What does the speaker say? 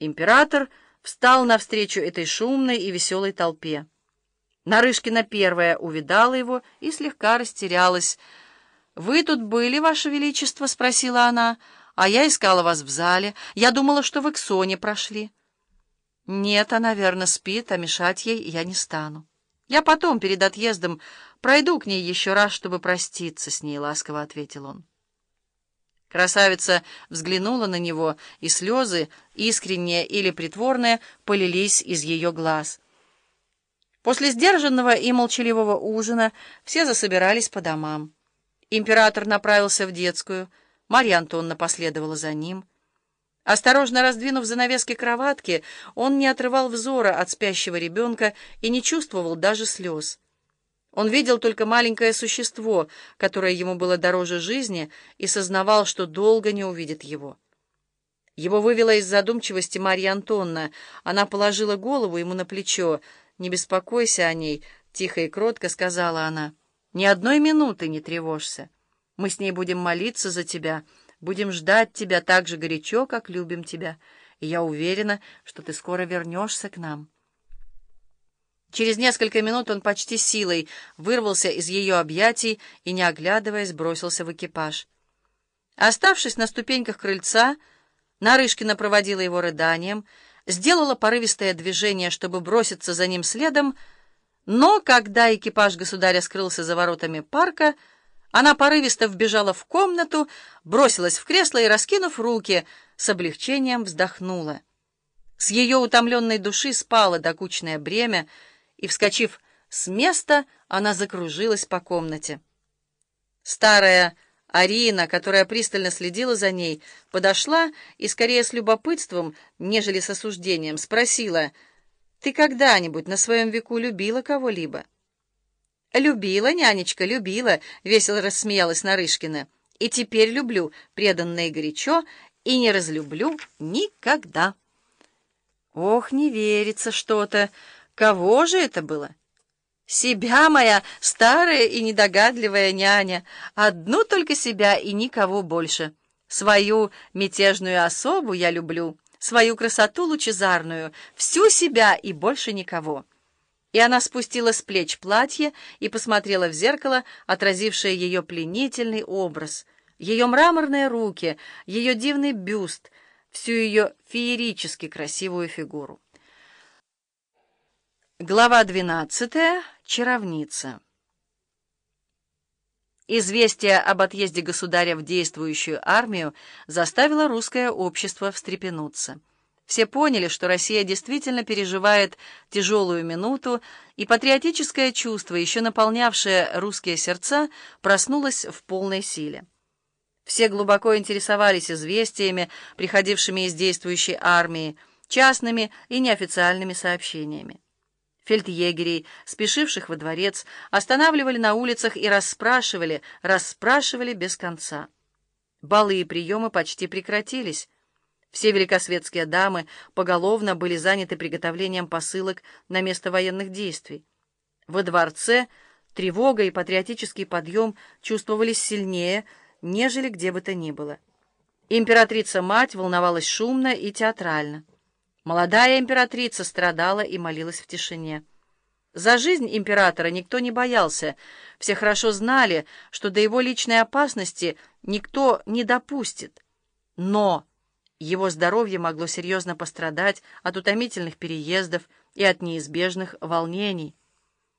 Император встал навстречу этой шумной и веселой толпе. Нарышкина первая увидала его и слегка растерялась. «Вы тут были, Ваше Величество?» — спросила она. «А я искала вас в зале. Я думала, что вы к Соне прошли». «Нет, она, верно, спит, а мешать ей я не стану. Я потом, перед отъездом, пройду к ней еще раз, чтобы проститься с ней», — ласково ответил он. Красавица взглянула на него, и слезы, искренние или притворные, полились из ее глаз. После сдержанного и молчаливого ужина все засобирались по домам. Император направился в детскую, Марья Антонна последовала за ним. Осторожно раздвинув занавески кроватки, он не отрывал взора от спящего ребенка и не чувствовал даже слез. Он видел только маленькое существо, которое ему было дороже жизни, и сознавал, что долго не увидит его. Его вывела из задумчивости Марья Антонна. Она положила голову ему на плечо. «Не беспокойся о ней», — тихо и кротко сказала она. «Ни одной минуты не тревожься. Мы с ней будем молиться за тебя, будем ждать тебя так же горячо, как любим тебя, и я уверена, что ты скоро вернешься к нам». Через несколько минут он почти силой вырвался из ее объятий и, не оглядываясь, бросился в экипаж. Оставшись на ступеньках крыльца, Нарышкина проводила его рыданием, сделала порывистое движение, чтобы броситься за ним следом, но когда экипаж государя скрылся за воротами парка, она порывисто вбежала в комнату, бросилась в кресло и, раскинув руки, с облегчением вздохнула. С ее утомленной души спало докучное бремя, и, вскочив с места, она закружилась по комнате. Старая Арина, которая пристально следила за ней, подошла и, скорее с любопытством, нежели с осуждением, спросила, «Ты когда-нибудь на своем веку любила кого-либо?» «Любила, нянечка, любила», — весело рассмеялась Нарышкина. «И теперь люблю, преданно и горячо, и не разлюблю никогда». «Ох, не верится что-то!» Кого же это было? Себя, моя старая и недогадливая няня. Одну только себя и никого больше. Свою мятежную особу я люблю, свою красоту лучезарную, всю себя и больше никого. И она спустила с плеч платье и посмотрела в зеркало, отразившее ее пленительный образ, ее мраморные руки, ее дивный бюст, всю ее феерически красивую фигуру. Глава 12. Чаровница. Известие об отъезде государя в действующую армию заставило русское общество встрепенуться. Все поняли, что Россия действительно переживает тяжелую минуту, и патриотическое чувство, еще наполнявшее русские сердца, проснулось в полной силе. Все глубоко интересовались известиями, приходившими из действующей армии, частными и неофициальными сообщениями. Фельдъегерей, спешивших во дворец, останавливали на улицах и расспрашивали, расспрашивали без конца. Балы и приемы почти прекратились. Все великосветские дамы поголовно были заняты приготовлением посылок на место военных действий. Во дворце тревога и патриотический подъем чувствовались сильнее, нежели где бы то ни было. Императрица-мать волновалась шумно и театрально. Молодая императрица страдала и молилась в тишине. За жизнь императора никто не боялся. Все хорошо знали, что до его личной опасности никто не допустит. Но его здоровье могло серьезно пострадать от утомительных переездов и от неизбежных волнений.